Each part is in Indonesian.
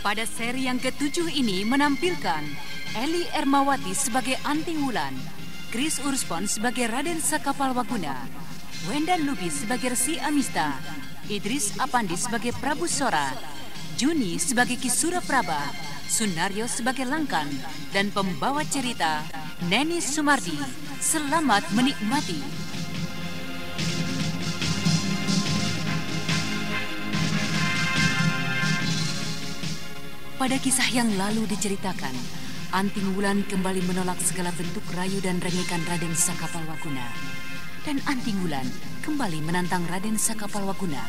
Pada seri yang ketujuh ini menampilkan Eli Ermawati sebagai Anting Wulan, Chris Urspon sebagai Raden Sakapal Waguna, Wendan Lubis sebagai Resi Amista, Idris Apandi sebagai Prabu Sora, Juni sebagai Kisura Praba, Sunario sebagai Langkan, dan pembawa cerita Neni Sumardi. Selamat menikmati. Pada kisah yang lalu diceritakan, Anting Wulan kembali menolak segala bentuk rayu dan rengekan Raden Sakapal Wakuna. Dan Anting Wulan kembali menantang Raden Sakapal Wakuna.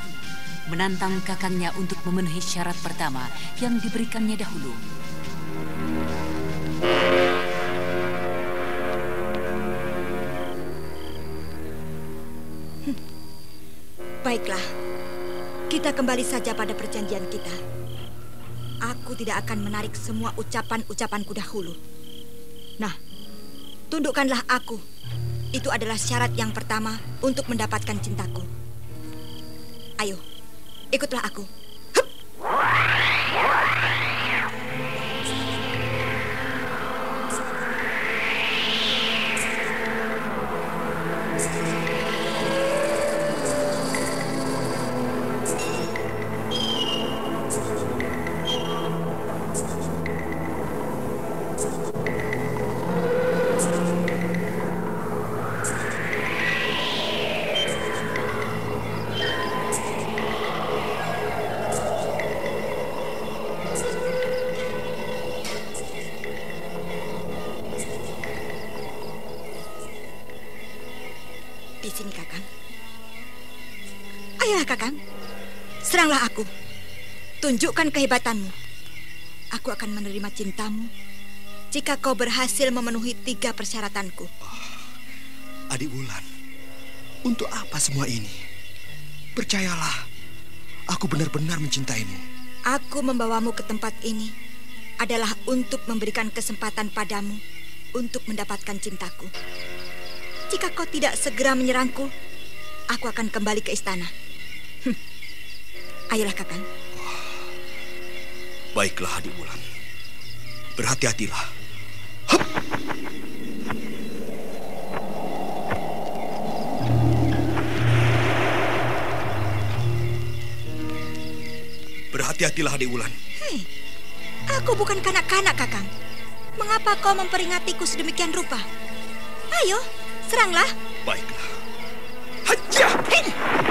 Menantang kakangnya untuk memenuhi syarat pertama yang diberikannya dahulu. Baiklah, kita kembali saja pada perjanjian kita. Aku tidak akan menarik semua ucapan-ucapanku dahulu. Nah, tundukkanlah aku. Itu adalah syarat yang pertama untuk mendapatkan cintaku. Ayo, ikutlah aku. Tunjukkan kehebatanmu. Aku akan menerima cintamu jika kau berhasil memenuhi tiga persyaratanku. Adik Wulan, untuk apa semua ini? Percayalah, aku benar-benar mencintaimu. Aku membawamu ke tempat ini adalah untuk memberikan kesempatan padamu untuk mendapatkan cintaku. Jika kau tidak segera menyerangku, aku akan kembali ke istana. Hm. Ayolah, Kakang. Baiklah, Adik Wulan. Berhati-hatilah. Berhati-hatilah, Adik Wulan. Hei, aku bukan kanak-kanak, Kakang. Mengapa kau memperingatiku sedemikian rupa? Ayo, seranglah. Baiklah. Haja! Lihat, Awas!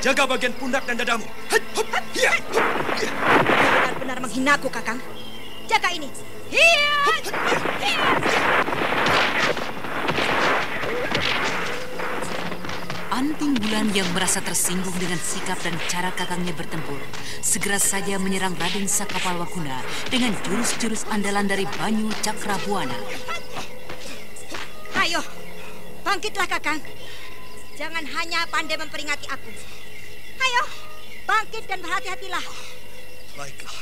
Jaga bagian pundak dan dadamu. Hai, hop, ya, hop, ya. benar-benar menghinaku, Kakang. Jaga ini. Hiat! Anting Bulan yang merasa tersinggung dengan sikap dan cara kakangnya bertempur, segera saja menyerang Raden Sakapal Wakuna dengan jurus-jurus andalan dari Banyu Cakrabuana. Ayo, bangkitlah, Kakang. Jangan hanya pandai memperingati aku. Ayo, bangkit dan berhati-hatilah. Baiklah.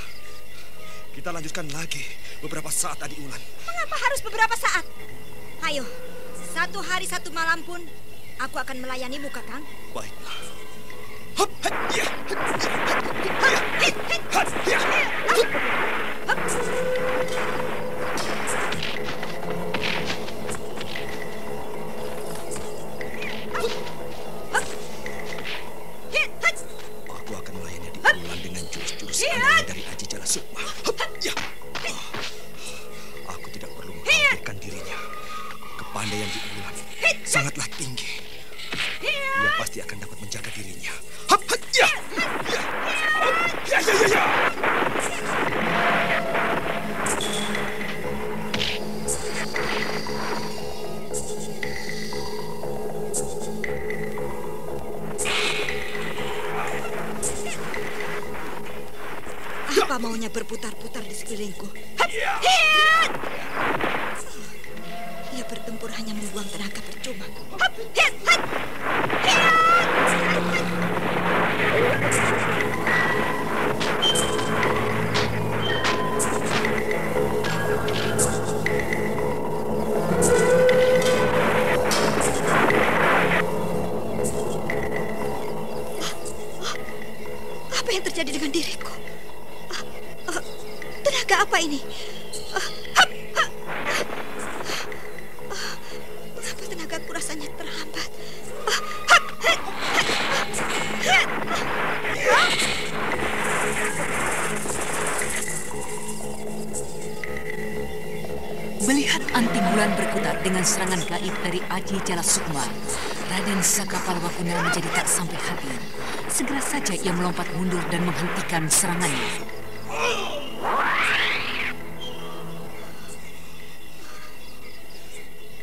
Kita lanjutkan lagi beberapa saat, Adik Wulan. Mengapa harus beberapa saat? Ayo, satu hari satu malam pun aku akan melayanimu, Kakang. Baiklah. Hop, ya, ya, ya, ya, ya. Andalan dari Aji Jala Sukma. Ya. Aku tidak perlu mengkhawatirkan dirinya. Kepandaian Adik Wulan sangatlah tinggi. Dia pasti akan dapat berputar-putar di sekelilingku? Ia bertempur hanya membuang tenaga percuma. Apa ia melompat mundur dan menghentikan serangannya.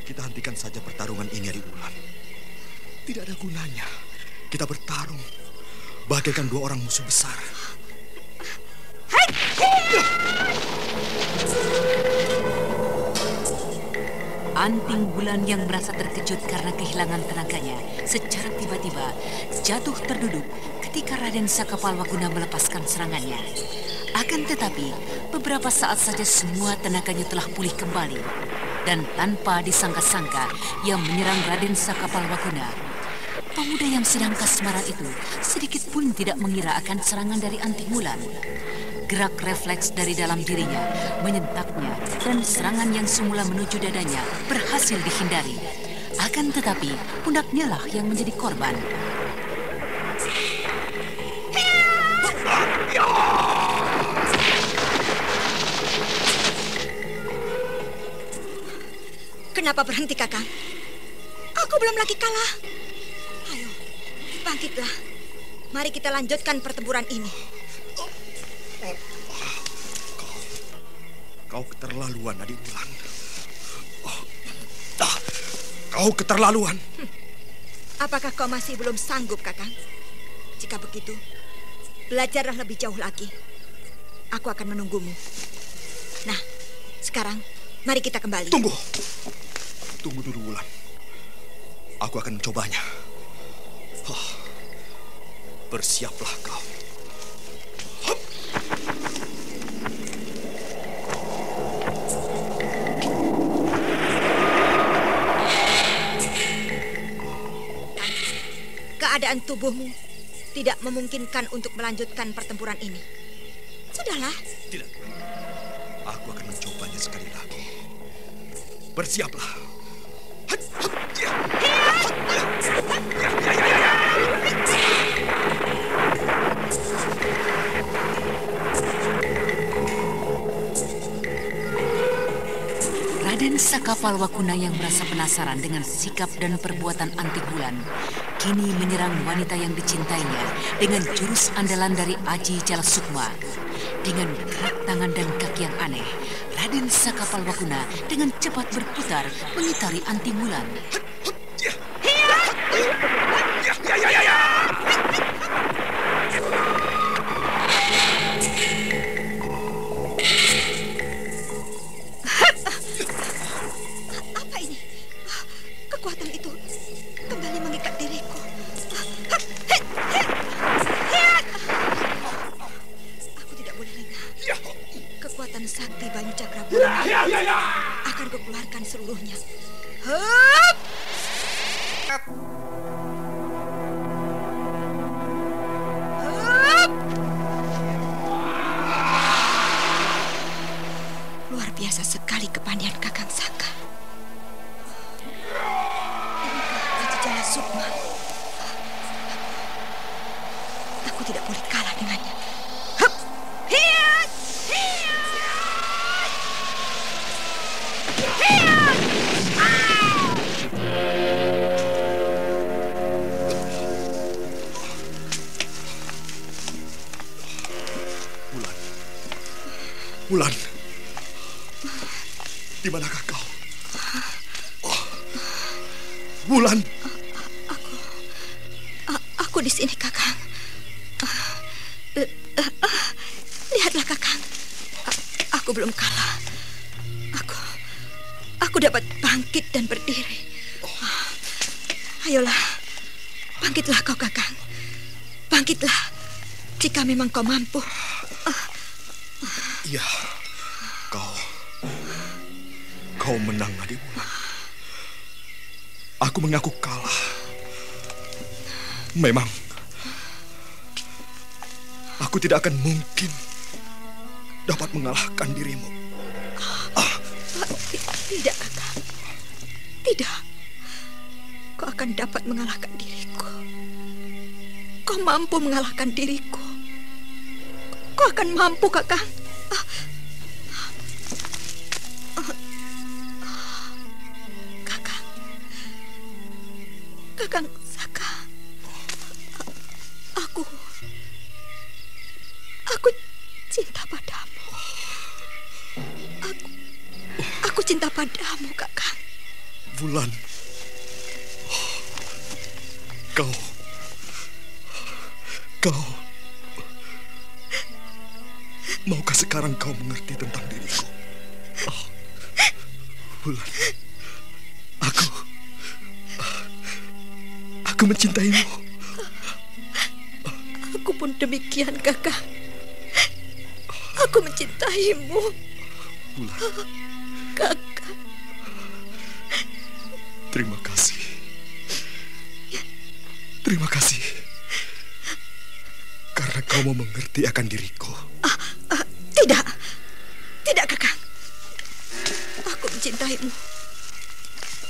Kita hentikan saja pertarungan ini dari Ulan. Tidak ada gunanya. Kita bertarung. Bagaikan dua orang musuh besar. Anting bulan yang merasa terkejut karena kehilangan tenaganya secara tiba-tiba jatuh terduduk Raden Sakapalwaguna melepaskan serangannya. Akan tetapi, beberapa saat saja semua tenaganya telah pulih kembali. Dan tanpa disangka-sangka, ia menyerang Raden Sakapalwaguna. Pemuda yang sedang kasmaran itu sedikit pun tidak mengira akan serangan dari Anting Bulan. Gerak refleks dari dalam dirinya menyentaknya dan serangan yang semula menuju dadanya berhasil dihindari. Akan tetapi, pundaknya lah yang menjadi korban. Kenapa berhenti, Kakang? Aku belum lagi kalah. Ayo, bangkitlah. Mari kita lanjutkan pertempuran ini. Kau keterlaluan, Adik Ulan. Oh, ah, kau keterlaluan. Apakah kau masih belum sanggup, Kakang? Jika begitu, belajarlah lebih jauh lagi. Aku akan menunggumu. Nah, sekarang mari kita kembali. Tunggu. Tunggu dulu, Ulan. Aku akan mencobanya. Oh, bersiaplah kau. Keadaan tubuhmu tidak memungkinkan untuk melanjutkan pertempuran ini. Sudahlah, Tidak. Aku akan mencobanya sekali lagi. Bersiaplah. Raden Sakapalwakuna yang merasa penasaran dengan sikap dan perbuatan anti bulan, kini menyerang wanita yang dicintainya dengan jurus andalan dari Aji Jalasukma. Dengan gerak tangan dan kaki yang aneh, Raden Sakapalwakuna dengan cepat berputar mengitari anti Hup! Kau mampu. Iya. Kau kau menang, Adik Bulan. Aku mengaku kalah. Memang aku tidak akan mungkin dapat mengalahkan dirimu. Ah. Tidak, kakak. Tidak. Kau akan dapat mengalahkan diriku. Kau mampu mengalahkan diriku. Akan mampu, kakak. Mencintaimu.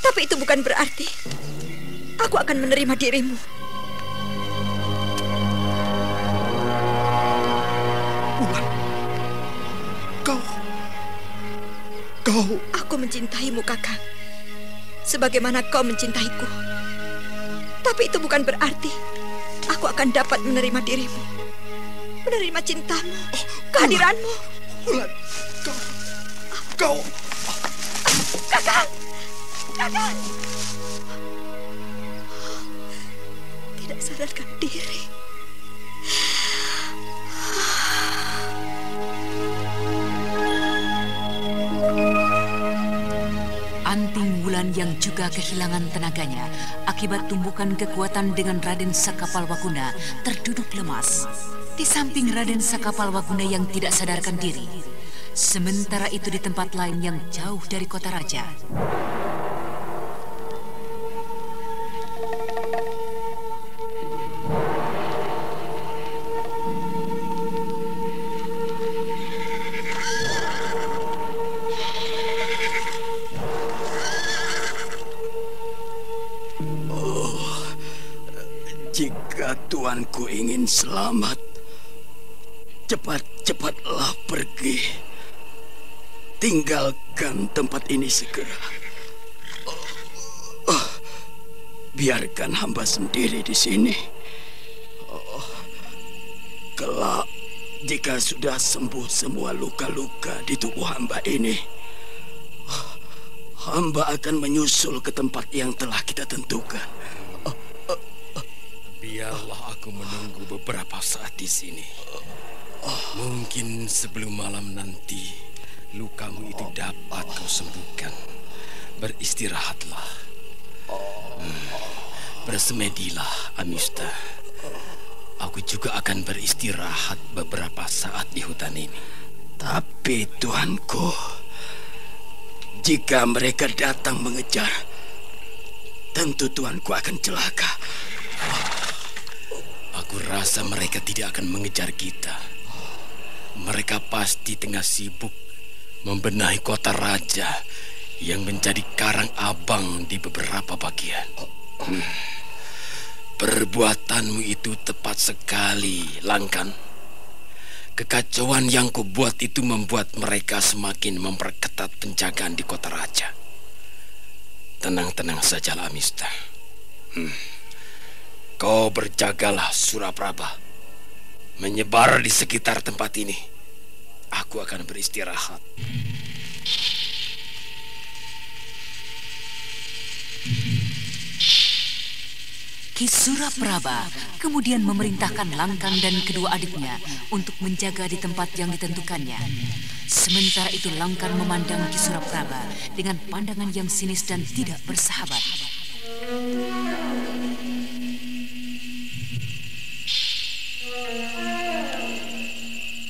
Tapi itu bukan berarti aku akan menerima dirimu. Bulan. Kau... Kau... Aku mencintaimu, kakak. Sebagaimana kau mencintaiku. Tapi itu bukan berarti aku akan dapat menerima dirimu. Menerima cintamu, oh, kehadiranmu. Bulan, kau... Kau... yang juga kehilangan tenaganya akibat tumbukan kekuatan dengan Raden Sakapal Wakuna terduduk lemas. Di samping Raden Sakapal Wakuna yang tidak sadarkan diri. Sementara itu di tempat lain yang jauh dari kota raja. Jika tuanku ingin selamat, cepat-cepatlah pergi. Tinggalkan tempat ini segera. Oh, oh, biarkan hamba sendiri di sini. Oh, kelak, jika sudah sembuh semua luka-luka di tubuh hamba ini, oh, hamba akan menyusul ke tempat yang telah kita tentukan. Biarlah aku menunggu beberapa saat di sini. Mungkin sebelum malam nanti lukamu itu dapat kau sembuhkan. Beristirahatlah. Hmm. Bersemedilah, Amista. Aku juga akan beristirahat beberapa saat di hutan ini. Tapi tuanku, jika mereka datang mengejar, tentu tuanku akan celaka. Aku rasa mereka tidak akan mengejar kita. Mereka pasti tengah sibuk membenahi kota raja yang menjadi karang abang di beberapa bagian. Perbuatanmu itu tepat sekali, Langkan. Kekacauan yang kubuat itu membuat mereka semakin memperketat penjagaan di kota raja. Tenang-tenang saja, Amista. Hmm. Kau berjagalah Suraprabha. Menyebar di sekitar tempat ini. Aku akan beristirahat. Kisura Praba kemudian memerintahkan Langkang dan kedua adiknya untuk menjaga di tempat yang ditentukannya. Sementara itu Langkang memandang Kisura Praba dengan pandangan yang sinis dan tidak bersahabat.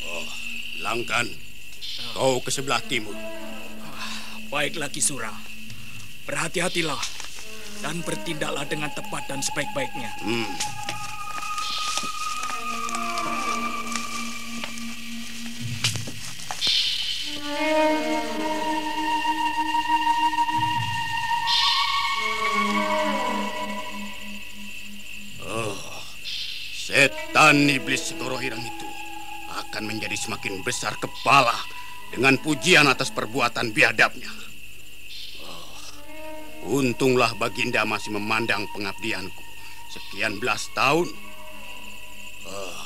Oh, Langkan, kau ke sebelah timur. Baiklah Kisura, berhati-hatilah dan bertindaklah dengan tepat dan sebaik-baiknya. Hmm. Oh, setan iblis Segoro Hirang itu akan menjadi semakin besar kepala dengan pujian atas perbuatan biadabnya. Untunglah Baginda masih memandang pengabdianku sekian belas tahun. Uh,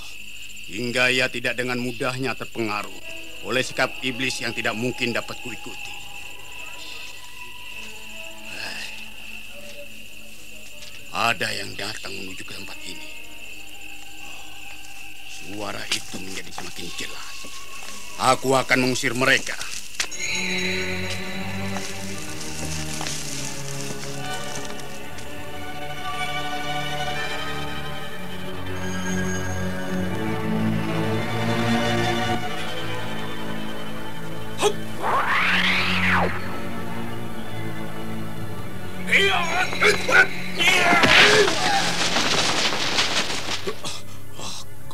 hingga ia tidak dengan mudahnya terpengaruh oleh sikap iblis yang tidak mungkin dapat kuikuti. Ada yang datang menuju ke tempat ini. Suara itu menjadi semakin jelas. Aku akan mengusir mereka.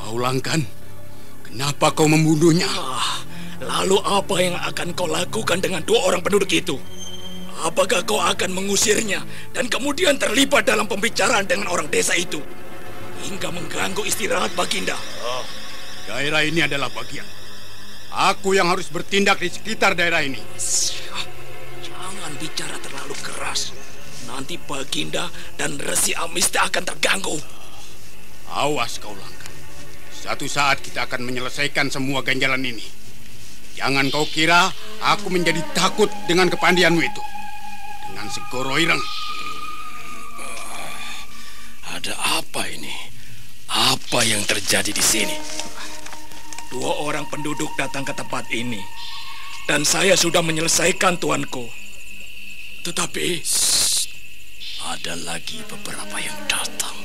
Kau langkan, kenapa kau membunuhnya? Ah, lalu apa yang akan kau lakukan dengan dua orang penduduk itu? Apakah kau akan mengusirnya dan kemudian terlibat dalam pembicaraan dengan orang desa itu? Hingga mengganggu istirahat Baginda. Oh, daerah ini adalah bagian. Aku yang harus bertindak di sekitar daerah ini. Jangan bicara terlalu keras. Nanti Baginda dan Resi Amista akan terganggu. Awas kau langkah. Satu saat kita akan menyelesaikan semua ganjalan ini. Jangan kau kira aku menjadi takut dengan kepandianmu itu. Dengan segoro ireng. Ada apa ini? Apa yang terjadi di sini? Dua orang penduduk datang ke tempat ini. Dan saya sudah menyelesaikan tuanku. Tetapi... ada lagi beberapa yang datang.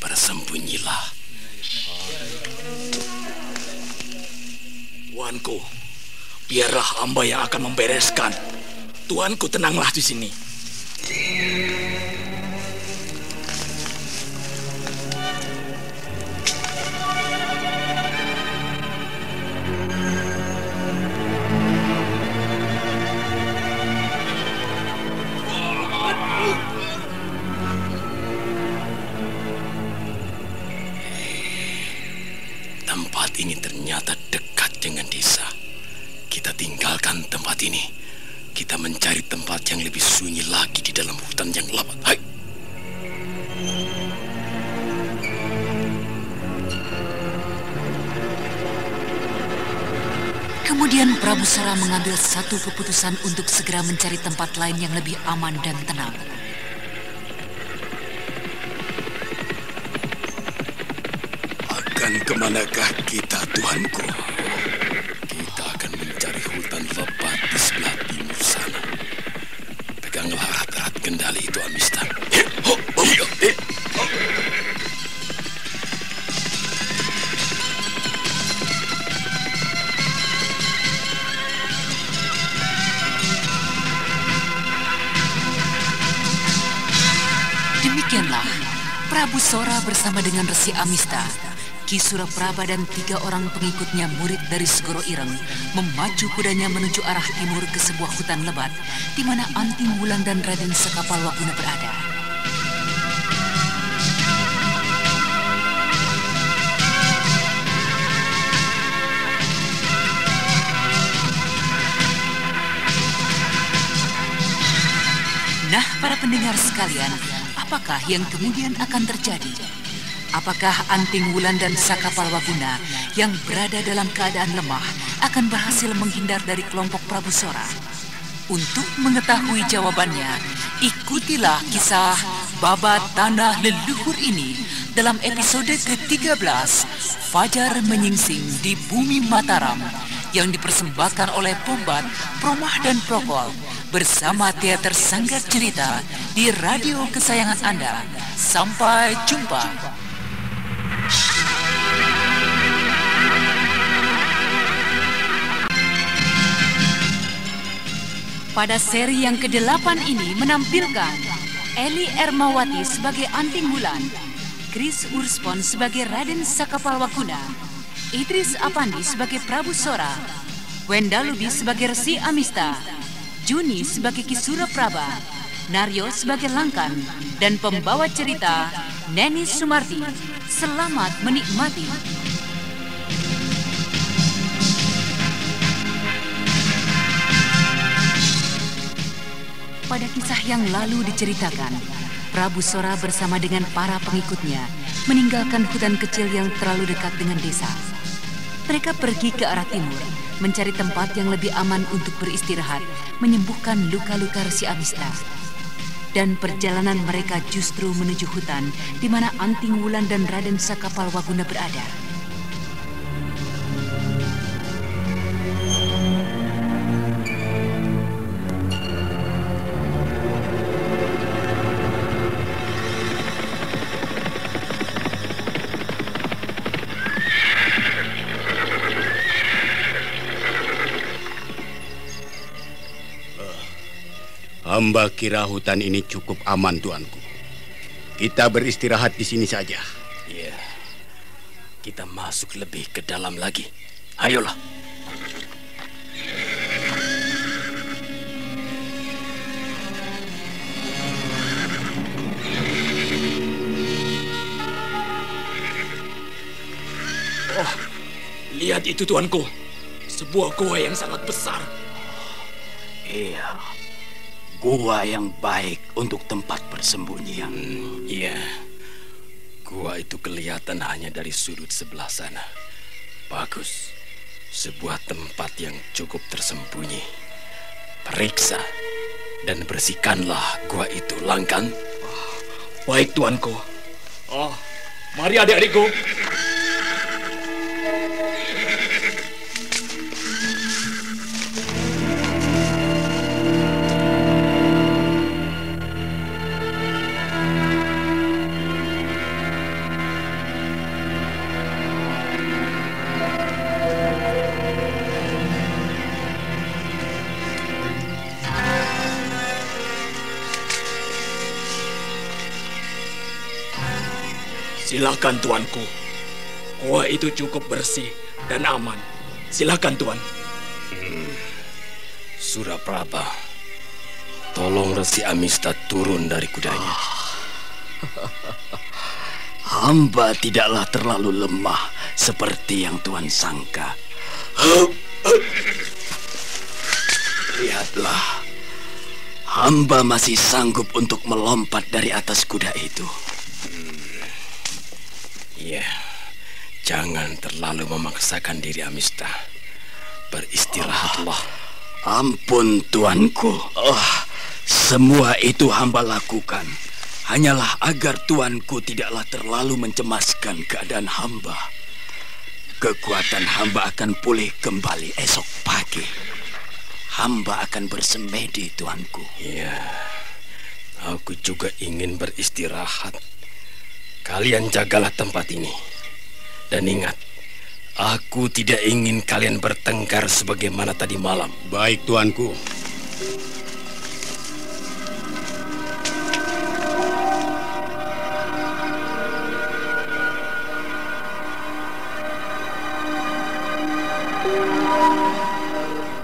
Bersembunyilah Tuanku, biarlah hamba yang akan membereskan. Tuanku tenanglah di sini. Kemudian Prabu Sora mengambil satu keputusan untuk segera mencari tempat lain yang lebih aman dan tenang. Akan ke manakah kita, Tuanku? Prabu Sora bersama dengan Resi Amista, Ki Surapraba dan tiga orang pengikutnya murid dari Segoro Ireng memacu kudanya menuju arah timur ke sebuah hutan lebat di mana Anting Wulan dan Raden Sekapal Wakuna berada. Nah, para pendengar sekalian, apakah yang kemudian akan terjadi? Apakah Anting Wulan dan Saka Palwaguna yang berada dalam keadaan lemah akan berhasil menghindar dari kelompok Prabu Sora? Untuk mengetahui jawabannya, ikutilah kisah babat tanah leluhur ini dalam episode ke-13 Fajar Menyingsing di Bumi Mataram yang dipersembahkan oleh Pombat, Promah dan Prokol bersama Teater Sanggar Cerita di radio kesayangan Anda. Sampai jumpa. Pada seri yang ke-8 ini menampilkan Eli Ermawati sebagai Anting Bulan, Chris Urspon sebagai Raden Sakapalwakuna, Idris Apandi sebagai Prabu Sora, Wenda Lubi sebagai Resi Amista, Juni sebagai Kisura Praba, Naryo sebagai Langkan, dan pembawa cerita Neni Sumarti. Selamat menikmati. Pada kisah yang lalu diceritakan, Prabu Sora bersama dengan para pengikutnya meninggalkan hutan kecil yang terlalu dekat dengan desa. Mereka pergi ke arah timur, mencari tempat yang lebih aman untuk beristirahat, menyembuhkan luka-luka Resi Amista. Dan perjalanan mereka justru menuju hutan di mana Anting Wulan dan Raden Sakapal Waguna berada. Hamba kira hutan ini cukup aman, tuanku. Kita beristirahat di sini saja. Iya. Kita masuk lebih ke dalam lagi. Ayolah. Oh, lihat itu tuanku. Sebuah gua yang sangat besar. Iya. Gua yang baik untuk tempat persembunyian. Iya. Gua itu kelihatan hanya dari sudut sebelah sana. Bagus. Sebuah tempat yang cukup tersembunyi. Periksa dan bersihkanlah gua itu, Langkan. Baik tuanku. Oh, mari adik-adikku. Silakan tuanku. Gua itu cukup bersih dan aman. Silakan tuan. Suraprabha, tolong Resi Amista turun dari kudanya. Hamba tidaklah terlalu lemah seperti yang Tuan sangka. Lihatlah, hamba masih sanggup untuk melompat dari atas kuda itu. Iya, jangan terlalu memaksakan diri Amista. Beristirahatlah. Ampun tuanku. Oh, semua itu hamba lakukan. Hanyalah agar tuanku tidaklah terlalu mencemaskan keadaan hamba. Kekuatan hamba akan pulih kembali esok pagi. Hamba akan bersemedi tuanku. Iya, aku juga ingin beristirahat. Kalian jagalah tempat ini. Dan ingat, aku tidak ingin kalian bertengkar sebagaimana tadi malam. Baik tuanku.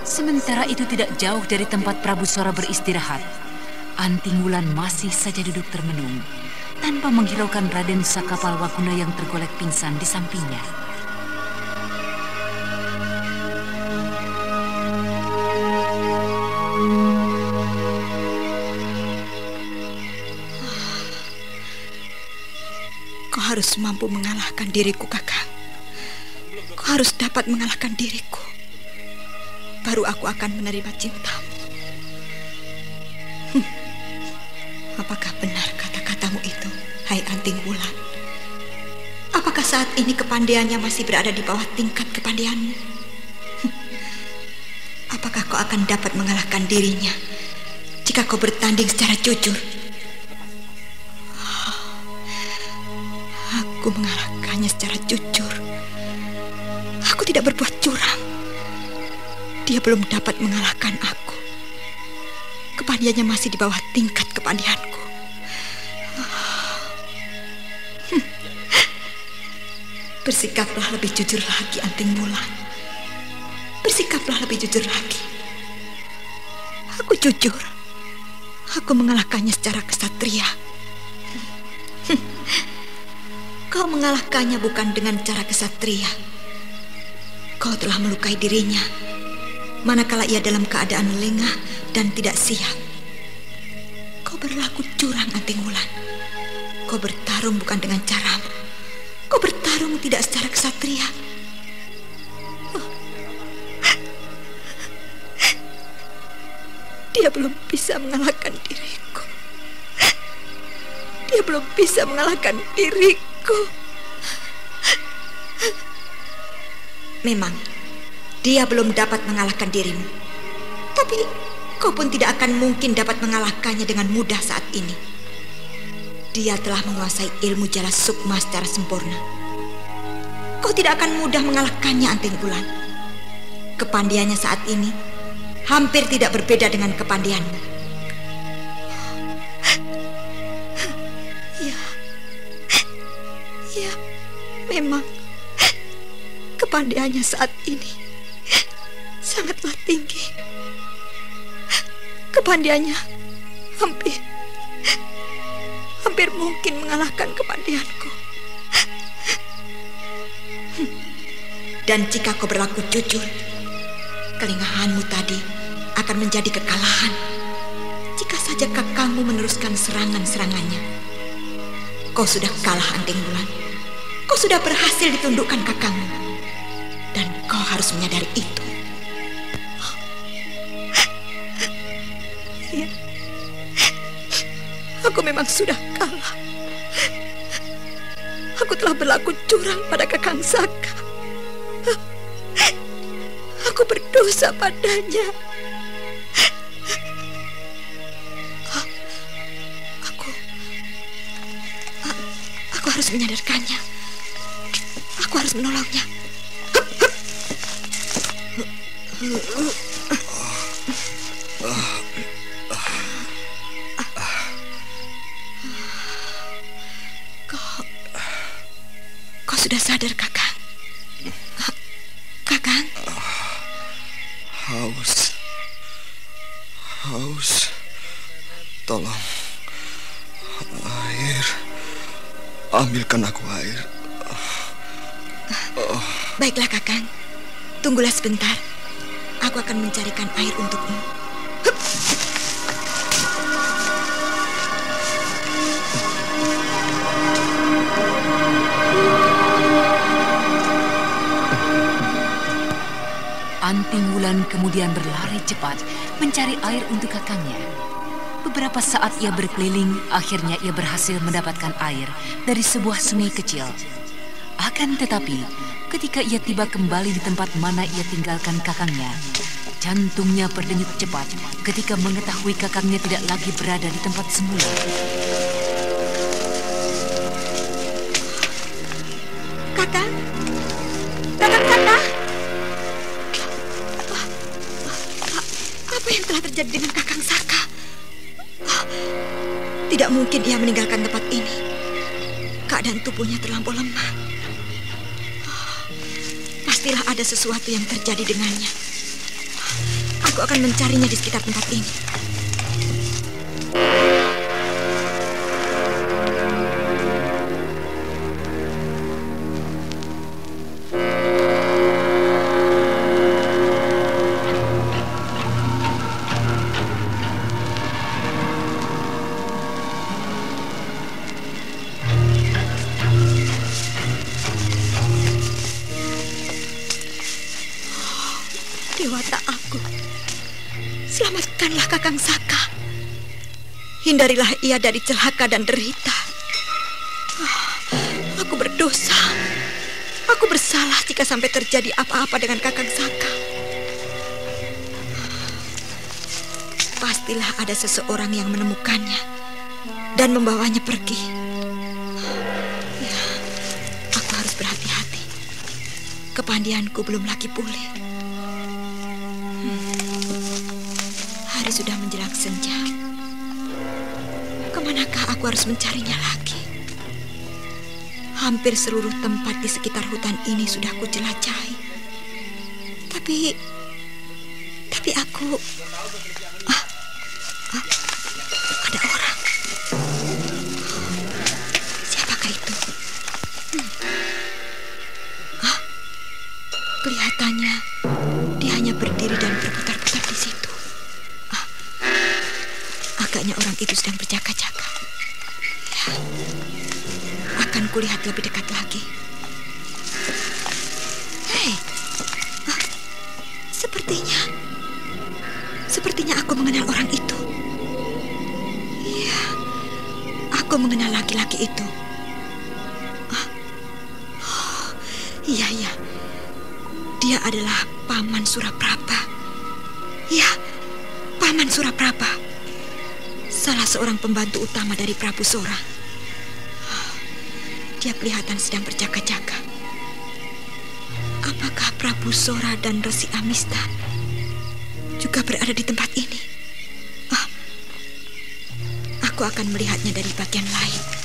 Sementara itu tidak jauh dari tempat Prabu Sora beristirahat. Anting Wulan masih saja duduk termenung, tanpa menghiraukan Raden Sakapal Waguna yang tergolek pingsan di sampingnya. Kau harus mampu mengalahkan diriku, Kakang. Kau harus dapat mengalahkan diriku. Baru aku akan menerima cintamu. Apakah benar kata-katamu itu, hai Anting Wulan? Apakah saat ini kepandaiannya masih berada di bawah tingkat kepandaianmu? Apakah kau akan dapat mengalahkan dirinya jika kau bertanding secara jujur? Aku mengalahkannya secara jujur. Aku tidak berbuat curang. Dia belum dapat mengalahkan aku. Kepandaiannya masih di bawah tingkat kepandaianku. Bersikaplah lebih jujur lagi, Anting Bulan. Bersikaplah lebih jujur lagi. Aku jujur. Aku mengalahkannya secara kesatria. Kau mengalahkannya bukan dengan cara kesatria. Kau telah melukai dirinya, manakala ia dalam keadaan lengah dan tidak siap. Kau berlaku curang, Anting Wulan. Kau bertarung bukan dengan caramu. Kau bertarung tidak secara kesatria. Dia belum bisa mengalahkan diriku. Dia belum bisa mengalahkan diriku. Memang, dia belum dapat mengalahkan dirimu. Tapi kau pun tidak akan mungkin dapat mengalahkannya dengan mudah saat ini. Dia telah menguasai ilmu jala sukma secara sempurna. Kau tidak akan mudah mengalahkannya, Anting Bulan. Kepandaiannya saat ini hampir tidak berbeda dengan kepandaianmu. Ya, ya, memang kepandaiannya saat ini sangatlah tinggi. Kepandaiannya Dan jika kau berlaku jujur, kelingahanmu tadi akan menjadi kekalahan. Jika saja kakangmu meneruskan serangan-serangannya. Kau sudah kalah, Anting Bulan. Kau sudah berhasil ditundukkan kakangmu. Dan kau harus menyadari itu. Ya. Aku memang sudah kalah. Aku telah berlaku curang pada Kakang Saka. Aku berdosa padanya. Aku aku harus menyadarkannya. Aku harus menolongnya. Kau Kau sudah sadar, Tunggulah sebentar. Aku akan mencarikan air untukmu. Anting Wulan kemudian berlari cepat mencari air untuk kakangnya. Beberapa saat ia berkeliling, akhirnya ia berhasil mendapatkan air dari sebuah sungai kecil. Akan tetapi, ketika ia tiba kembali di tempat mana ia tinggalkan kakangnya, jantungnya berdenyut cepat ketika mengetahui kakangnya tidak lagi berada di tempat semula. Kakang? Kakang Saka? Apa yang telah terjadi dengan Kakang Saka? Tidak mungkin ia meninggalkan tempat ini. Keadaan tubuhnya terlampau ada sesuatu yang terjadi dengannya. Aku akan mencarinya di sekitar tempat ini. Hindarilah ia dari celaka dan derita. Ah, aku berdosa. Aku bersalah jika sampai terjadi apa-apa dengan Kakang Saka. Pastilah ada seseorang yang menemukannya dan membawanya pergi. Ya, aku harus berhati-hati. Kepandianku belum lagi pulih. Hmm. Hari sudah menjelang senja. Ke manakah aku harus mencarinya lagi? Hampir seluruh tempat di sekitar hutan ini sudah kujelajahi. Tapi... Tapi aku... utama dari Prabu Sora. Dia kelihatan sedang berjaga-jaga. Apakah Prabu Sora dan Resi Amista juga berada di tempat ini? Ah, aku akan melihatnya dari bagian lain.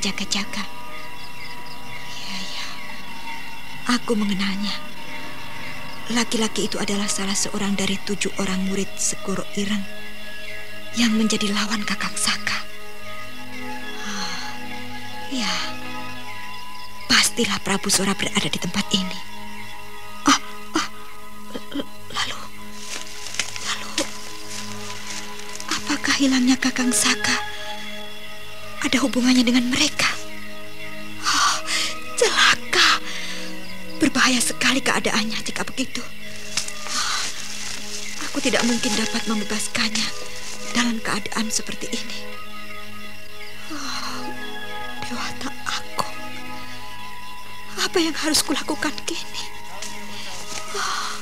Berjaga-jaga. Iya, iya. Aku mengenalnya. Laki-laki itu adalah salah seorang dari tujuh orang murid Segoro Ireng yang menjadi lawan Kakang Saka. Ah, ya, pastilah Prabu Sora berada di tempat ini. L- lalu, lalu, apakah hilangnya Kakang Saka ada hubungannya dengan mereka? Oh, celaka. Berbahaya sekali keadaannya jika begitu. Ah, Aku tidak mungkin dapat membebaskannya dalam keadaan seperti ini. Oh, Dewata aku. Apa yang harus kulakukan kini? Oh.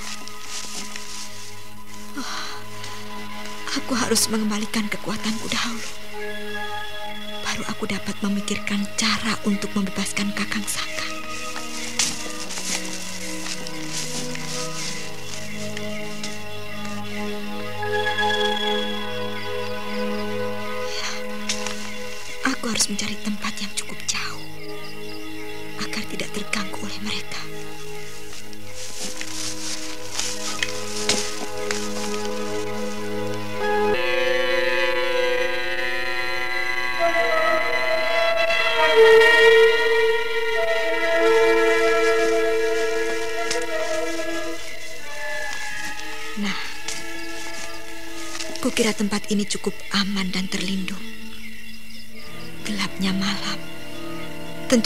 Oh. Aku harus mengembalikan kekuatanku dahulu. Aku dapat memikirkan cara untuk membebaskan Kakang Saka.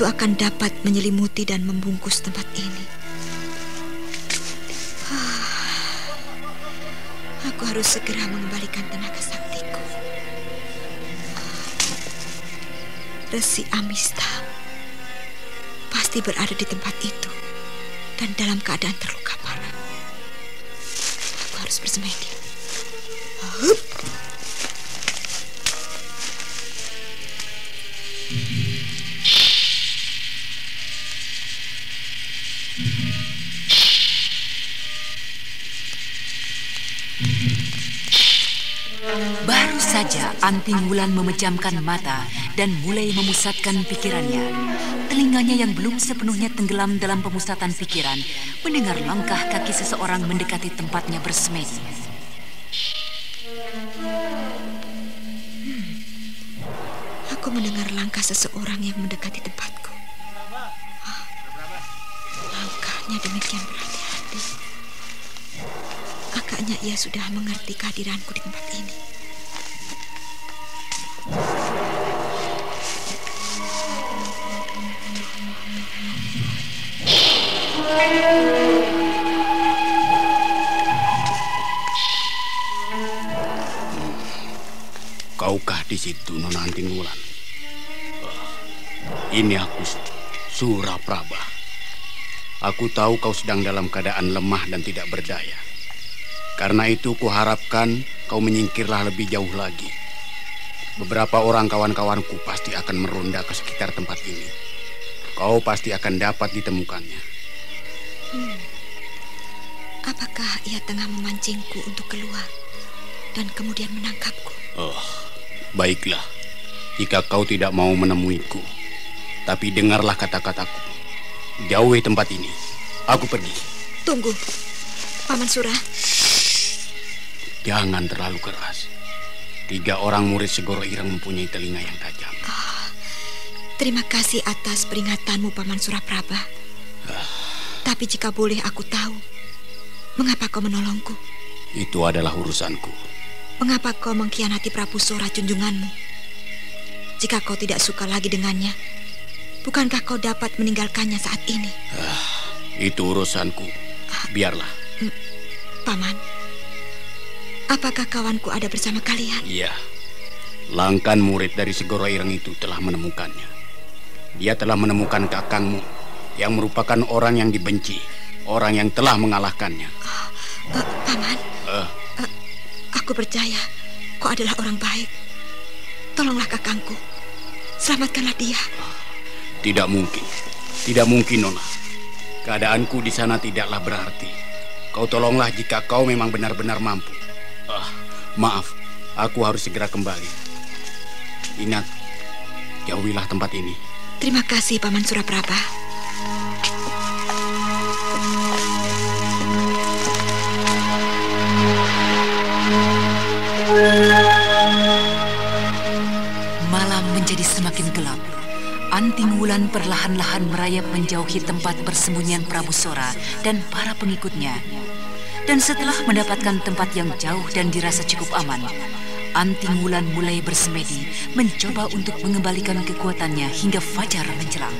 Tentu akan dapat menyelimuti dan membungkus tempat ini. Ah, Aku harus segera mengembalikan tenaga saktiku. Resi Amista pasti berada di tempat itu dan dalam keadaan terluka parah. Aku harus bersemedi. Hup. Anting Wulan memejamkan mata dan mulai memusatkan pikirannya. Telinganya yang belum sepenuhnya tenggelam dalam pemusatan pikiran mendengar langkah kaki seseorang mendekati tempatnya bersemedi. Hmm. Aku mendengar langkah seseorang yang mendekati tempatku. Ah, langkahnya demikian berhati-hati. Kakaknya ia sudah mengerti kehadiranku di tempat ini. Kaukah di situ, Nona Anting? Ah, ini aku, Suraprabha. Aku tahu kau sedang dalam keadaan lemah dan tidak berdaya. Karena itu kuharapkan kau menyingkirlah lebih jauh lagi. Beberapa orang kawan-kawanku pasti akan meronda ke sekitar tempat ini. Kau pasti akan dapat ditemukannya. Hmm. Apakah ia tengah memancingku untuk keluar dan kemudian menangkapku? Oh, Baiklah, jika kau tidak mau menemuiku, tapi dengarlah kata-kataku. Jauhi tempat ini. Aku pergi. Tunggu, Paman Surah. Jangan terlalu keras. Tiga orang murid Segoro Ireng mempunyai telinga yang tajam. Oh, terima kasih atas peringatanmu, Paman Suraprabha. Ah. Tapi jika boleh aku tahu, mengapa kau menolongku? Itu adalah urusanku. Mengapa kau mengkhianati Prabu Sora junjunganmu? Jika kau tidak suka lagi dengannya, bukankah kau dapat meninggalkannya saat ini? Ah, itu urusanku. Biarlah. Hmm, Paman, apakah kawanku ada bersama kalian? Iya. Langkan murid dari Segoro Ireng itu telah menemukannya. Dia telah menemukan kakangmu yang merupakan orang yang dibenci, orang yang telah mengalahkannya. Uh, uh, paman. Uh, Aku percaya kau adalah orang baik. Tolonglah kakangku. Selamatkanlah dia. Tidak mungkin. Tidak mungkin, Nona. Keadaanku di sana tidaklah berarti. Kau tolonglah jika kau memang benar-benar mampu. Ah, maaf, aku harus segera kembali. Ingat, jauhilah tempat ini. Terima kasih, Paman Suraprabha. Malam menjadi semakin gelap. Anting Wulan perlahan-lahan merayap menjauhi tempat persembunyian Prabu Sora dan para pengikutnya. Dan setelah mendapatkan tempat yang jauh dan dirasa cukup aman, Anting Wulan mulai bersemedi mencoba untuk mengembalikan kekuatannya hingga fajar menjelang.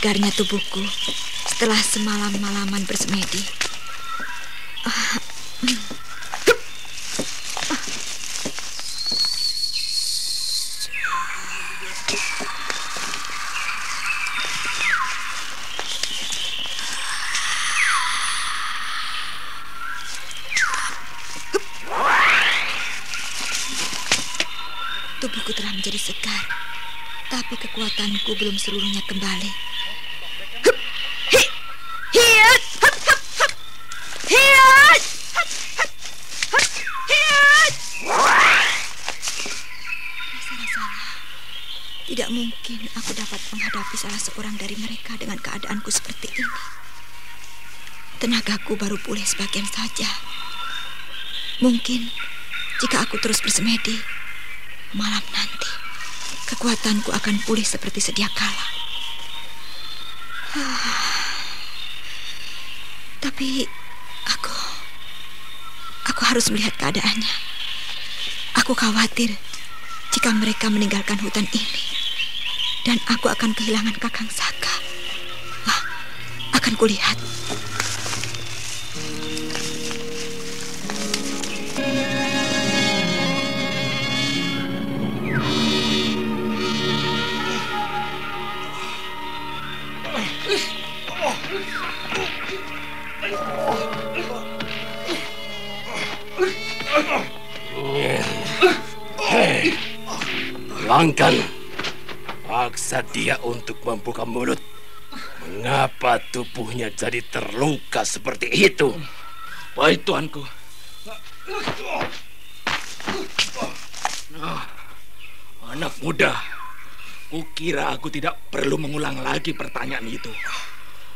Segarnya tubuhku setelah semalam-malaman bersemedi. Tubuhku telah menjadi segar, tapi kekuatanku belum kembali. salah seorang dari mereka dengan keadaanku seperti ini. Tenagaku baru pulih sebagian saja. Mungkin jika aku terus bersemedi, malam nanti kekuatanku akan pulih seperti sedia kala. Tapi aku aku harus melihat keadaannya. Aku khawatir jika mereka meninggalkan hutan ini dan aku akan kehilangan Kakang Saka. Ah, akan kulihat. Langkan, paksa dia untuk membuka mulut. Mengapa tubuhnya jadi terluka seperti itu? Baik, tuanku. Nah, anak muda, kukira aku tidak perlu mengulang lagi pertanyaan itu.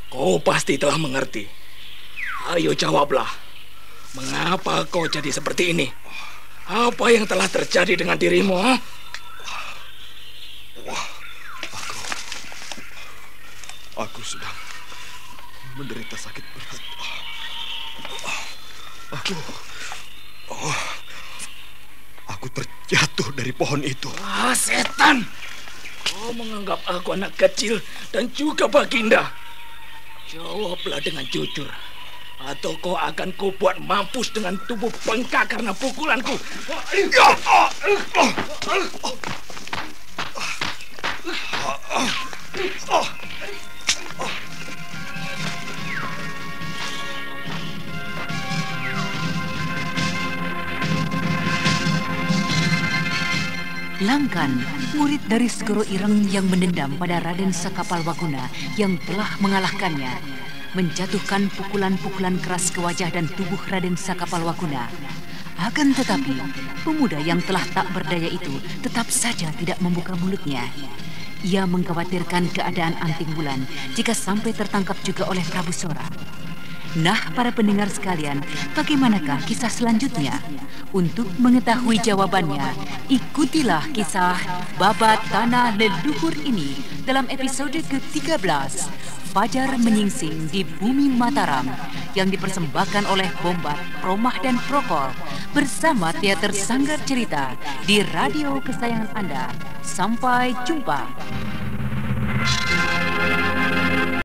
Kau pasti telah mengerti. Ayo jawablah. Mengapa kau jadi seperti ini? Apa yang telah terjadi dengan dirimu? Ha? Aku sedang menderita sakit berat. Aku, oh, aku terjatuh dari pohon itu. Ah, setan! Kau menganggap aku anak kecil dan juga baginda. Jawablah dengan jujur. Atau kau akan kubuat mampus dengan tubuh bengkak karena pukulanku. Langkan, murid dari Segoro Ireng yang mendendam pada Raden Sakapal Waguna yang telah mengalahkannya, menjatuhkan pukulan-pukulan keras ke wajah dan tubuh Raden Sakapal Waguna. Akan tetapi, pemuda yang telah tak berdaya itu tetap saja tidak membuka mulutnya. Ia mengkhawatirkan keadaan Anting Bulan jika sampai tertangkap juga oleh Prabu Sora. Nah, para pendengar sekalian, bagaimanakah kisah selanjutnya? Untuk mengetahui jawabannya, ikutilah kisah Babat Tanah Leluhur ini dalam episode ke-13, Fajar Menyingsing di Bumi Mataram yang dipersembahkan oleh Bombat, Romah dan Prokol bersama Teater Sanggar Cerita di radio kesayangan Anda. Sampai jumpa.